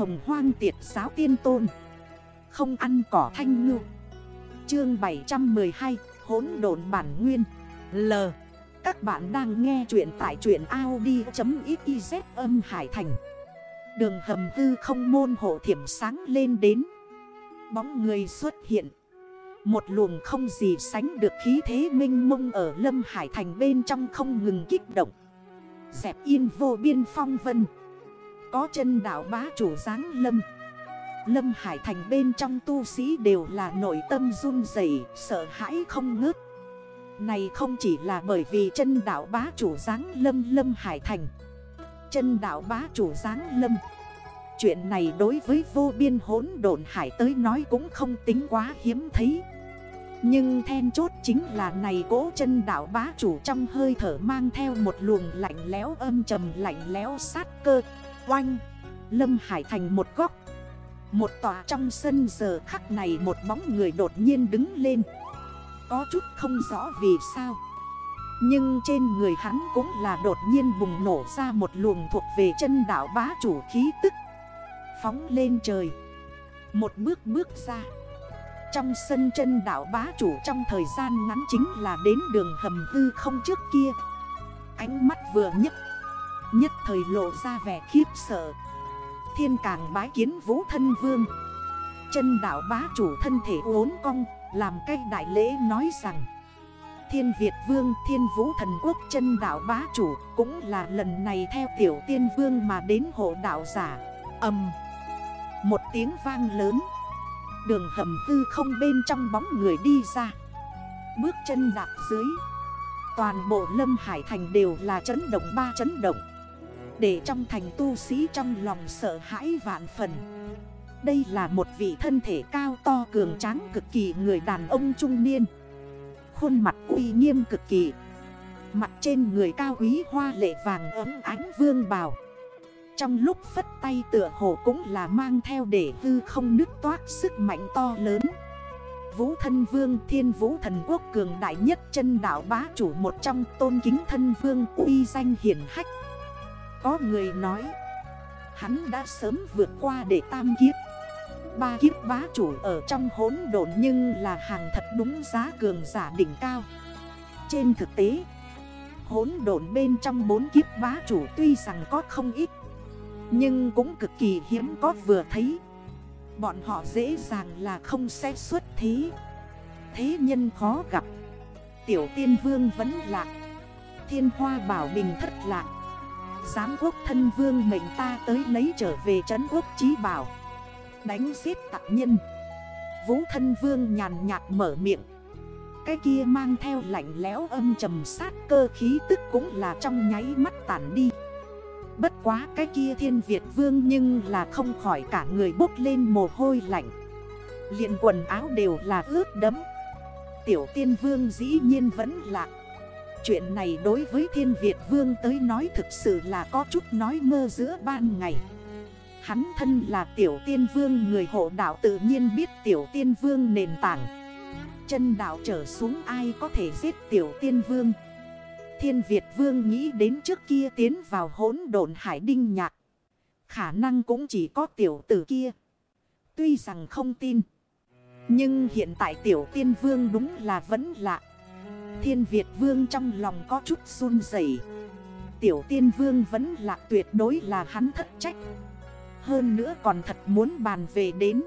hồng hoang tiệt giáo tiên tôn. Không ăn cỏ thanh ngư. Chương 712 hỗn độn bản nguyên. L. Các bạn đang nghe chuyện tại truyện Audi.xyz âm Hải Thành. Đường hầm tư không môn hộ thiểm sáng lên đến. Bóng người xuất hiện. Một luồng không gì sánh được khí thế minh mông ở Lâm Hải Thành bên trong không ngừng kích động. Dẹp yên vô biên phong vân. Có chân đảo bá chủ giáng lâm. Lâm Hải Thành bên trong tu sĩ đều là nội tâm run dậy Sợ hãi không ngớt. Này không chỉ là bởi vì chân đảo bá chủ giáng lâm Lâm Hải Thành. Chân đảo bá chủ giáng lâm. Chuyện này đối với vô biên hỗn độn hải tới nói cũng không tính quá hiếm thấy. Nhưng then chốt chính là này cố chân đảo bá chủ trong hơi thở mang theo một luồng lạnh lẽo âm trầm lạnh lẽo sát cơ. Oanh, Lâm Hải thành một góc. Một tòa trong sân giờ khắc này một bóng người đột nhiên đứng lên. Có chút không rõ vì sao. Nhưng trên người hắn cũng là đột nhiên bùng nổ ra một luồng thuộc về chân đảo bá chủ khí tức. Phóng lên trời. Một bước bước ra. Trong sân chân đảo bá chủ trong thời gian ngắn chính là đến đường hầm hư không trước kia. Ánh mắt vừa nhấc Nhất thời lộ ra vẻ khiếp sợ. Thiên càng bái kiến vũ thân vương. Chân đảo bá chủ thân thể uốn cong, Làm cái đại lễ nói rằng. Thiên Việt Vương, Thiên Vũ Thần Quốc chân đảo bá chủ Cũng là lần này theo tiểu tiên vương mà đến hộ đảo giả. Âm một tiếng vang lớn. Đường hầm tư không bên trong bóng người đi ra. Bước chân đạp dưới. Toàn bộ lâm hải thành đều là chấn động ba chấn động. Để trong thành tu sĩ trong lòng sợ hãi vạn phần. Đây là một vị thân thể cao to, cường tráng, cực kỳ người đàn ông trung niên. Khuôn mặt uy nghiêm cực kỳ. Mặt trên người cao quý, hoa lệ vàng ấm ánh vương bào. Trong lúc phất tay tựa hồ cũng là mang theo để hư không nước toát sức mạnh to lớn. Vũ thân vương, thiên vũ thần quốc, cường đại nhất chân đảo bá chủ một trong tôn kính thân vương, uy danh hiển hách. Có người nói, Hắn đã sớm vượt qua để tam kiếp. Ba kiếp bá chủ ở trong hốn độn nhưng là hàng thật đúng giá cường giả đỉnh cao. Trên thực tế Hốn độn bên trong bốn kiếp bá chủ tuy rằng có không ít, nhưng cũng cực kỳ hiếm có vừa thấy. Bọn họ dễ dàng là không sẽ xuất thí Thế nhân khó gặp. Tiểu tiên vương vẫn lạc. Thiên hoa bảo bình thất lạc. Giám quốc thân vương mệnh ta tới lấy trở về trấn quốc trí bảo. Đánh giết tạc nhân. Vũ thân vương nhàn nhạt mở miệng. Cái kia mang theo lạnh lẽo âm trầm sát cơ khí tức cũng là trong nháy mắt tản đi. Bất quá cái kia thiên Việt vương nhưng là không khỏi cả người bốc lên mồ hôi lạnh. Liền quần áo đều là ướt đấm Tiểu tiên vương dĩ nhiên vẫn lạc Chuyện này đối với thiên Việt vương tới nói thực sự là có chút nói mơ giữa ban ngày Hắn thân là tiểu tiên vương, người hộ đạo tự nhiên biết tiểu tiên vương nền tảng Chân đạo trở xuống ai có thể giết tiểu tiên vương Thiên Việt Vương nghĩ đến trước kia tiến vào hỗn độn hải đinh nhạc. Khả năng cũng chỉ có tiểu tử kia. Tuy rằng không tin. Nhưng hiện tại tiểu tiên vương đúng là vẫn lạ. Thiên Việt Vương trong lòng có chút run dậy. Tiểu tiên vương vẫn là tuyệt đối là hắn thất trách. Hơn nữa còn thật muốn bàn về đến.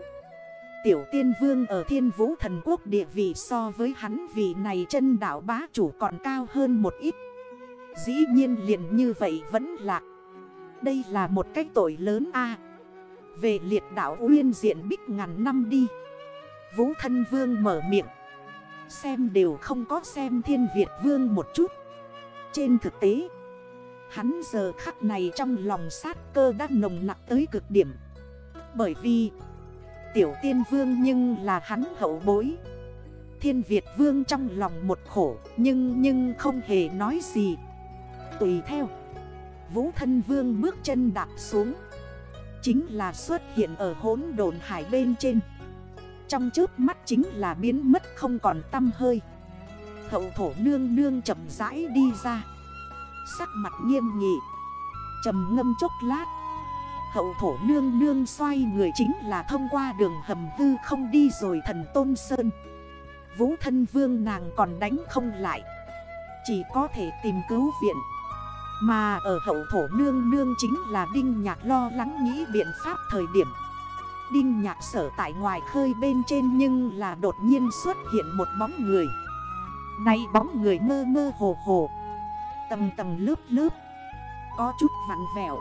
Tiểu tiên vương ở thiên vũ thần quốc địa vị so với hắn vị này chân đảo bá chủ còn cao hơn một ít. Dĩ nhiên liền như vậy vẫn lạc. Đây là một cách tội lớn a Về liệt đảo uyên diện bích ngàn năm đi. Vũ thân vương mở miệng. Xem đều không có xem thiên Việt vương một chút. Trên thực tế, hắn giờ khắc này trong lòng sát cơ đã nồng nặng tới cực điểm. Bởi vì tiểu tiên vương nhưng là hắn hậu bối Thiên Việt vương trong lòng một khổ Nhưng nhưng không hề nói gì Tùy theo Vũ thân vương bước chân đạp xuống Chính là xuất hiện ở hốn đồn hải bên trên trong trước mắt chính là biến mất không còn tâm hơi. Hậu thổ nương nương chậm rãi đi ra. Sắc mặt nghiêm nghị. Trầm ngâm chốc lát. Hậu thổ nương nương xoay người chính là thông qua đường hầm hư không đi rồi thần tôn sơn. Vũ thân vương nàng còn đánh không lại. Chỉ có thể tìm cứu viện. Mà ở hậu thổ nương nương chính là Đinh Nhạc lo lắng nghĩ biện pháp thời điểm. Đinh Nhạc sở tại ngoài khơi bên trên nhưng là đột nhiên xuất hiện một bóng người. Này bóng người mơ mơ hồ hồ. Tầng tầng lớp lớp. Có chút vặn vẹo.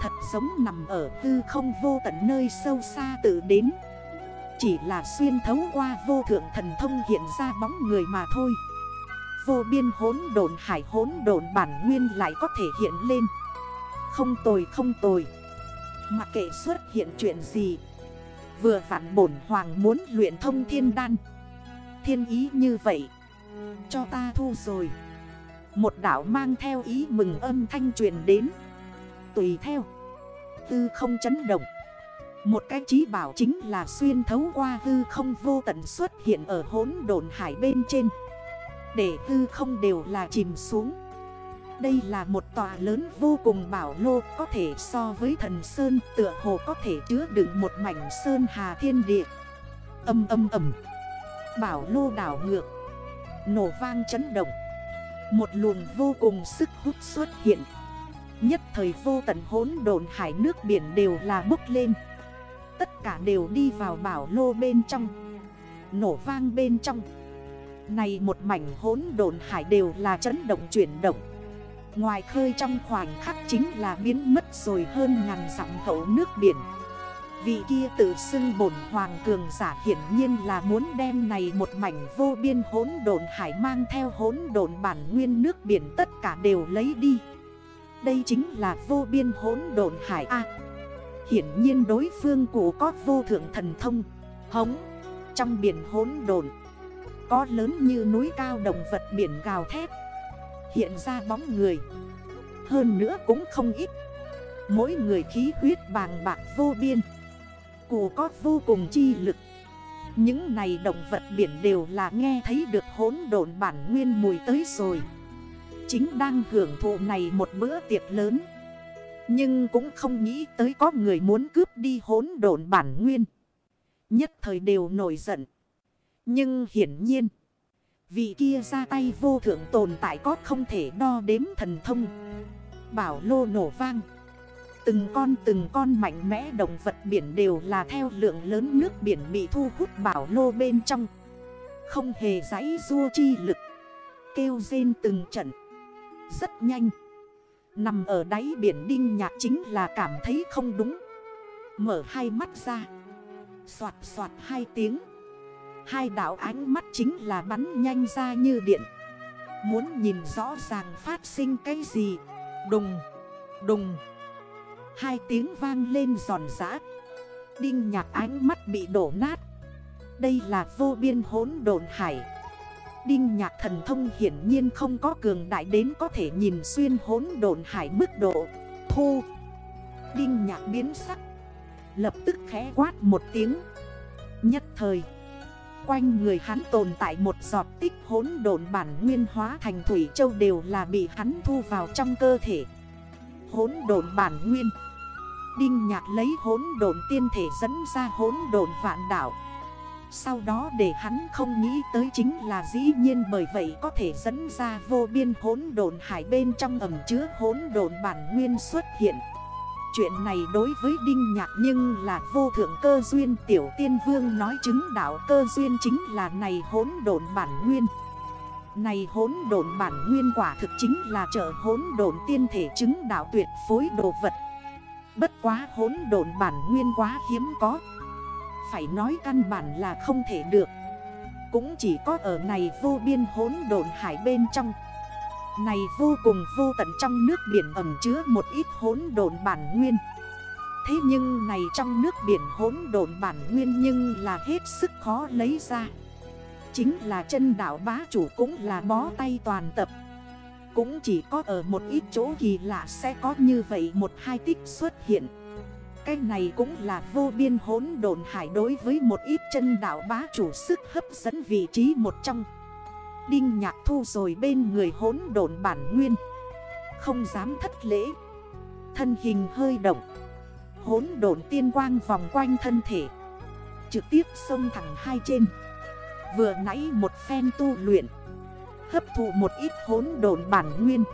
Thật giống nằm ở hư không vô tận nơi sâu xa tự đến. Chỉ là xuyên thấu qua vô thượng thần thông hiện ra bóng người mà thôi. Vô biên hốn đồn hải hốn đồn bản nguyên lại có thể hiện lên. Không tồi không tồi. Mặc kệ xuất hiện chuyện gì? Vừa vặn bổn hoàng muốn luyện thông thiên đan. Thiên ý như vậy, Cho ta thu rồi. Một đảo mang theo ý mừng âm thanh truyền đến. Tùy theo, Tư không chấn động. Một cái trí bảo chính là xuyên thấu qua hư không vô tận xuất hiện ở hốn đồn hải bên trên. Để hư không đều là chìm xuống. Đây là một tòa lớn vô cùng bảo lô, Có thể so với thần sơn, tựa hồ có thể chứa đựng một mảnh sơn hà thiên địa. Âm âm âm. Bảo lô đảo ngược. Nổ vang chấn động. Một luồng vô cùng sức hút xuất hiện. Nhất thời vô tận hốn đồn hải nước biển đều là bốc lên. Tất cả đều đi vào bảo lô bên trong. Nổ vang bên trong. Này một mảnh hốn đồn hải đều là chấn động chuyển động. Ngoài khơi trong khoảnh khắc chính là biến mất rồi hơn ngàn dặm hậu nước biển. Vị kia tự xưng bổn hoàng cường giả hiển nhiên là muốn đem này một mảnh vô biên hốn đồn hải mang theo hốn đồn bản nguyên nước biển tất cả đều lấy đi. Đây chính là vô biên hốn đồn hải A. Hiển nhiên đối phương của có vô thượng thần thông, Hống, Trong biển hốn đồn Có lớn như núi cao động vật biển gào thét. Hiện ra bóng người. Hơn nữa cũng không ít. Mỗi người khí huyết bàng bạc vô biên. Cụ có vô cùng chi lực. Những này động vật biển đều là nghe thấy được hốn độn bản nguyên mùi tới rồi. Chính đang hưởng thụ này một bữa tiệc lớn. Nhưng cũng không nghĩ tới có người muốn cướp đi hốn độn bản nguyên. Nhất thời đều nổi giận. Nhưng hiển nhiên Vị kia ra tay vô thượng tồn tại có không thể đo đếm thần thông. Bảo lô nổ vang. Từng con từng con mạnh mẽ động vật biển đều là theo lượng lớn nước biển bị thu hút bảo lô bên trong. Không hề giấy rua chi lực. Kêu rên từng trận. Rất nhanh. Nằm ở đáy biển đinh nhạc chính là cảm thấy không đúng. Mở hai mắt ra. Xoạt xoạt hai tiếng. Hai đảo ánh mắt chính là bắn nhanh ra như điện. Muốn nhìn rõ ràng phát sinh cái gì. Đùng, đùng. Hai tiếng vang lên giòn giã. Đinh nhạc ánh mắt bị đổ nát. Đây là vô biên hốn đồn hải. Đinh nhạc thần thông hiển nhiên không có cường đại đến có thể nhìn xuyên hốn đồn hải mức độ. Thu. Đinh nhạc biến sắc. Lập tức khẽ quát một tiếng. Nhất thời Quanh người hắn tồn tại một giọt tích hốn độn bản nguyên hóa thành Thủy Châu đều là bị hắn thu vào trong cơ thể. Hốn độn bản nguyên. Đinh nhạc lấy hốn độn tiên thể dẫn ra hốn độn vạn đảo sau đó để hắn không nghĩ tới chính là dĩ nhiên bởi vậy có thể dẫn ra vô biên hốn độn hải bên trong ẩm chứa hốn độn bản nguyên xuất hiện. Chuyện này đối với Đinh Nhạc nhưng là vô thượng cơ duyên tiểu tiên vương nói chứng đạo cơ duyên chính là này hốn độn bản nguyên. Này hốn độn bản nguyên quả thực chính là trợ hốn độn tiên thể chứng đạo tuyệt phối đồ vật. Bất quá hốn độn bản nguyên quá hiếm có phải nói căn bản là không thể được Cũng chỉ có ở này vô biên hốn độn hải bên trong này vô cùng vô tận trong nước biển ẩm chứa một ít hốn đồn bản nguyên. Thế nhưng này trong nước biển hốn đồn bản nguyên nhưng là hết sức khó lấy ra. Chính là chân đảo bá chủ cũng là bó tay toàn tập. Cũng chỉ có ở một ít chỗ kỳ lạ sẽ có như vậy một hai tích xuất hiện. Cái này cũng là vô biên hốn đồn hải đối với một ít chân đảo bá chủ sức hấp dẫn vị trí một trong. Đinh nhạc thu rồi bên người hốn đồn bản nguyên. Không dám thất lễ. Thân hình hơi động. hốn độn tiên quang vòng quanh thân thể. Trực tiếp xông thẳng hai trên. Vừa nãy một phen tu luyện. Hấp thụ một ít hốn độn bản nguyên.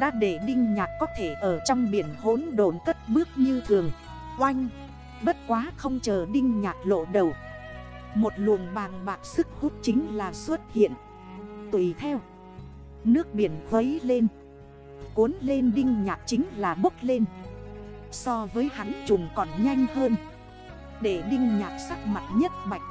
Đã để đinh nhạc có thể ở trong biển hốn độn cất bước như thường. Oanh. Bất quá không chờ đinh nhạc lộ đầu. Một luồng bàng bạc sức hút chính là xuất hiện. Tùy theo. Nước biển khuấy lên. Cuốn lên đinh nhạc chính là bốc lên. So với hắn trùng còn nhanh hơn. Để đinh nhạc sắc mặt nhất bạch